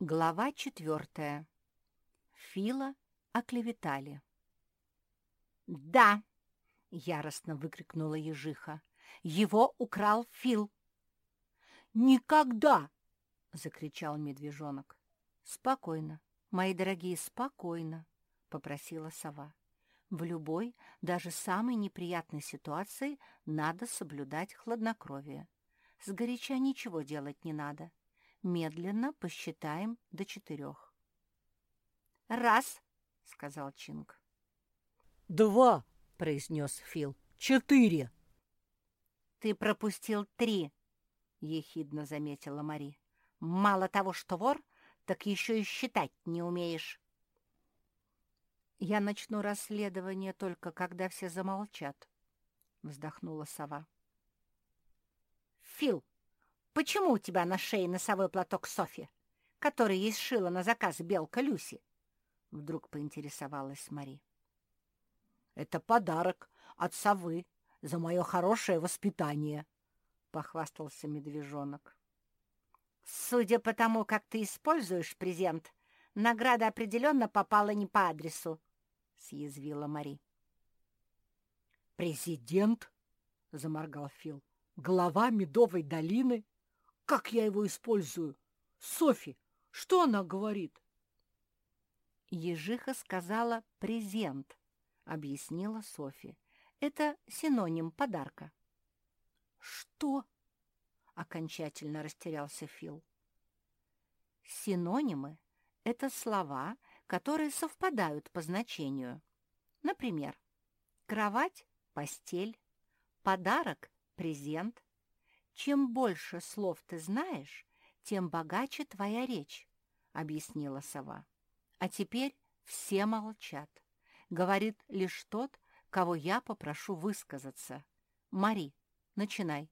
Глава четвертая. Фила оклеветали. «Да!» — яростно выкрикнула ежиха. «Его украл Фил!» «Никогда!» — закричал медвежонок. «Спокойно, мои дорогие, спокойно!» — попросила сова. «В любой, даже самой неприятной ситуации надо соблюдать хладнокровие. Сгоряча ничего делать не надо. Медленно посчитаем до четырех. «Раз!» — сказал Чинг. «Два!» — произнес Фил. «Четыре!» «Ты пропустил три!» — ехидно заметила Мари. «Мало того, что вор, так еще и считать не умеешь». «Я начну расследование только когда все замолчат», — вздохнула сова. «Фил, почему у тебя на шее носовой платок Софи, который ей сшила на заказ белка Люси?» Вдруг поинтересовалась Мари. «Это подарок от совы за мое хорошее воспитание», — похвастался медвежонок. «Судя по тому, как ты используешь презент, награда определенно попала не по адресу», — съязвила Мари. «Президент?» — заморгал Фил. «Глава Медовой долины? Как я его использую? Софи, что она говорит?» Ежиха сказала «презент», — объяснила Софи. «Это синоним подарка». «Что?» — окончательно растерялся Фил. Синонимы — это слова, которые совпадают по значению. Например, кровать — постель, подарок — презент. Чем больше слов ты знаешь, тем богаче твоя речь, — объяснила сова. А теперь все молчат. Говорит лишь тот, кого я попрошу высказаться. Мари, начинай.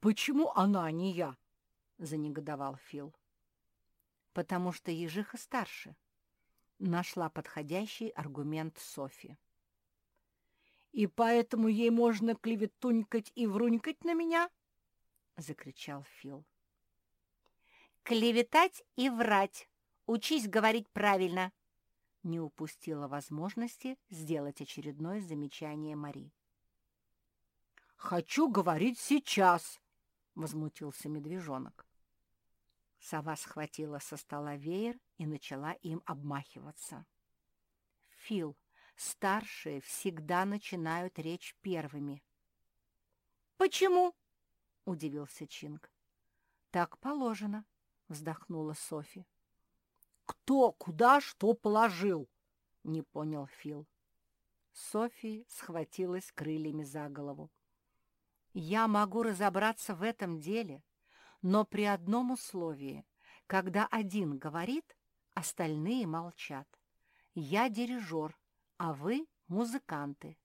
«Почему она, а не я?» — занегодовал Фил. «Потому что ежиха старше», — нашла подходящий аргумент Софи. «И поэтому ей можно клеветунькать и врунькать на меня?» — закричал Фил. «Клеветать и врать!» Учись говорить правильно!» Не упустила возможности сделать очередное замечание Мари. «Хочу говорить сейчас!» — возмутился медвежонок. Сова схватила со стола веер и начала им обмахиваться. «Фил, старшие всегда начинают речь первыми». «Почему?» — удивился Чинг. «Так положено», — вздохнула Софи. «Кто куда что положил?» — не понял Фил. Софи схватилась крыльями за голову. «Я могу разобраться в этом деле, но при одном условии, когда один говорит, остальные молчат. Я дирижер, а вы музыканты».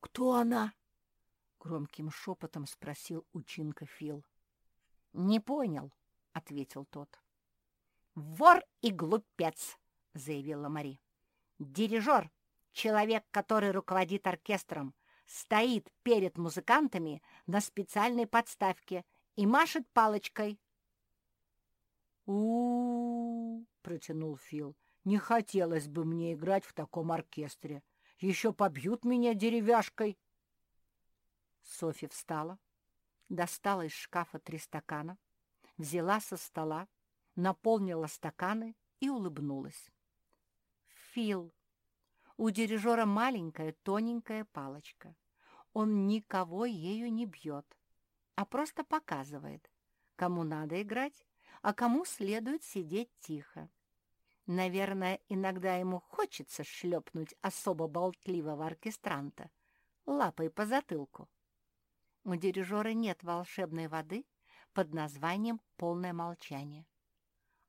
«Кто она?» — громким шепотом спросил учинка Фил. «Не понял», — ответил тот. «Вор и глупец», — заявила Мари. «Дирижер, человек, который руководит оркестром, стоит перед музыкантами на специальной подставке и машет палочкой». у, -у, -у протянул Фил. «Не хотелось бы мне играть в таком оркестре. Еще побьют меня деревяшкой». Софи встала, достала из шкафа три стакана, взяла со стола наполнила стаканы и улыбнулась. «Фил, у дирижера маленькая тоненькая палочка. Он никого ею не бьет, а просто показывает, кому надо играть, а кому следует сидеть тихо. Наверное, иногда ему хочется шлепнуть особо болтливого оркестранта лапой по затылку. У дирижера нет волшебной воды под названием «полное молчание»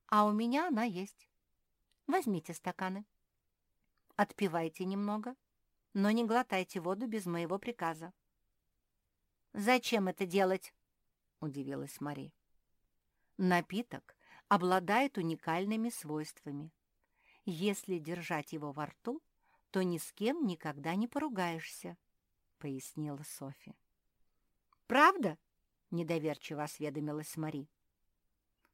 а у меня она есть. Возьмите стаканы. Отпивайте немного, но не глотайте воду без моего приказа. «Зачем это делать?» — удивилась Мари. Напиток обладает уникальными свойствами. Если держать его во рту, то ни с кем никогда не поругаешься, — пояснила Софи. «Правда?» — недоверчиво осведомилась Мари.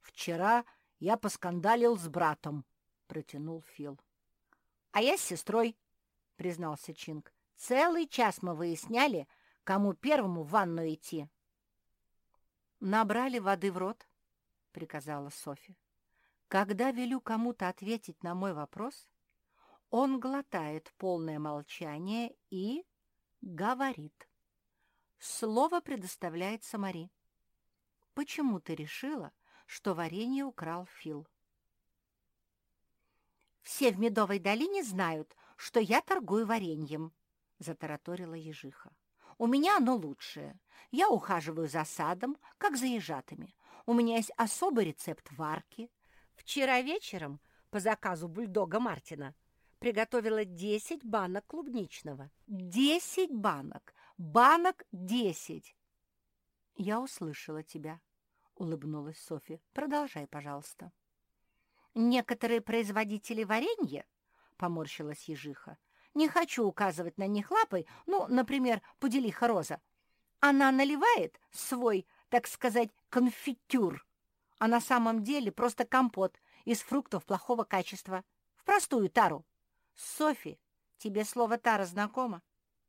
Вчера я поскандалил с братом, протянул Фил. А я с сестрой, признался Чинг. Целый час мы выясняли, кому первому в ванну идти. Набрали воды в рот, приказала Софи. Когда велю кому-то ответить на мой вопрос, он глотает полное молчание и говорит. Слово предоставляет Самари. Почему ты решила, что варенье украл Фил? «Все в Медовой долине знают, что я торгую вареньем», — затараторила ежиха. «У меня оно лучшее. Я ухаживаю за садом, как за ежатами. У меня есть особый рецепт варки. Вчера вечером, по заказу бульдога Мартина, приготовила 10 банок клубничного. 10 банок! Банок 10! Я услышала тебя, улыбнулась Софья. Продолжай, пожалуйста. Некоторые производители варенья, поморщилась ежиха, не хочу указывать на них лапой, ну, например, пуделиха Роза. Она наливает свой, так сказать, конфитюр, а на самом деле просто компот из фруктов плохого качества, в простую тару. Софи, тебе слово «тара» знакомо?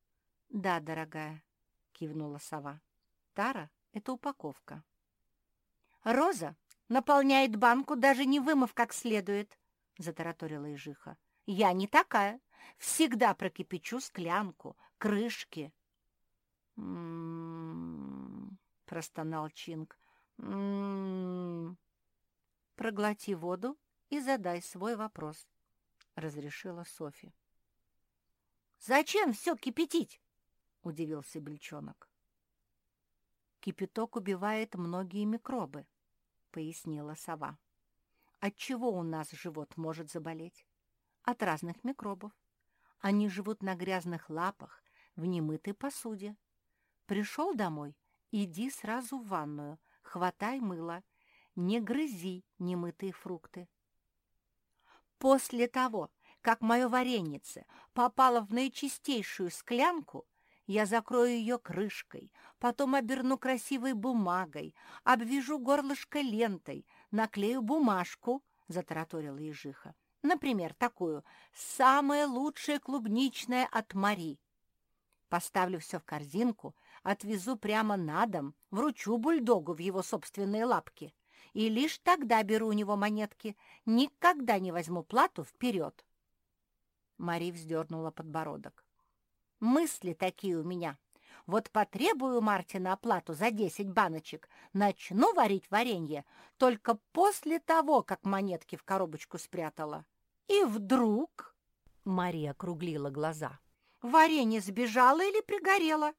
— Да, дорогая, — кивнула сова. — Тара — это упаковка. — Роза наполняет банку, даже не вымыв как следует, — затараторила ежиха. — Я не такая. Всегда прокипячу склянку, крышки. «М-м-м», простонал Чинг. «М-м-м». Проглоти воду и задай свой вопрос. — разрешила Софи. «Зачем все кипятить?» — удивился бельчонок. «Кипяток убивает многие микробы», — пояснила сова. «От чего у нас живот может заболеть? От разных микробов. Они живут на грязных лапах, в немытой посуде. Пришел домой, иди сразу в ванную, хватай мыло, не грызи немытые фрукты. После того, как мое варенице попало в наичистейшую склянку, я закрою ее крышкой, потом оберну красивой бумагой, обвяжу горлышко лентой, наклею бумажку, — затараторила ежиха. Например, такую «Самое лучшее клубничное от Мари». Поставлю все в корзинку, отвезу прямо на дом, вручу бульдогу в его собственные лапки — и лишь тогда беру у него монетки, никогда не возьму плату вперед. Мари вздернула подбородок. Мысли такие у меня. Вот потребую Мартина оплату за десять баночек, начну варить варенье только после того, как монетки в коробочку спрятала. И вдруг... Мария округлила глаза. Варенье сбежало или пригорело?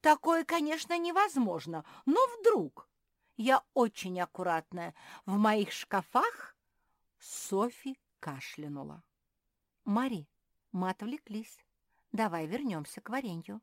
Такое, конечно, невозможно, но вдруг... Я очень аккуратная. В моих шкафах...» Софи кашлянула. «Мари, мы отвлеклись. Давай вернемся к варенью».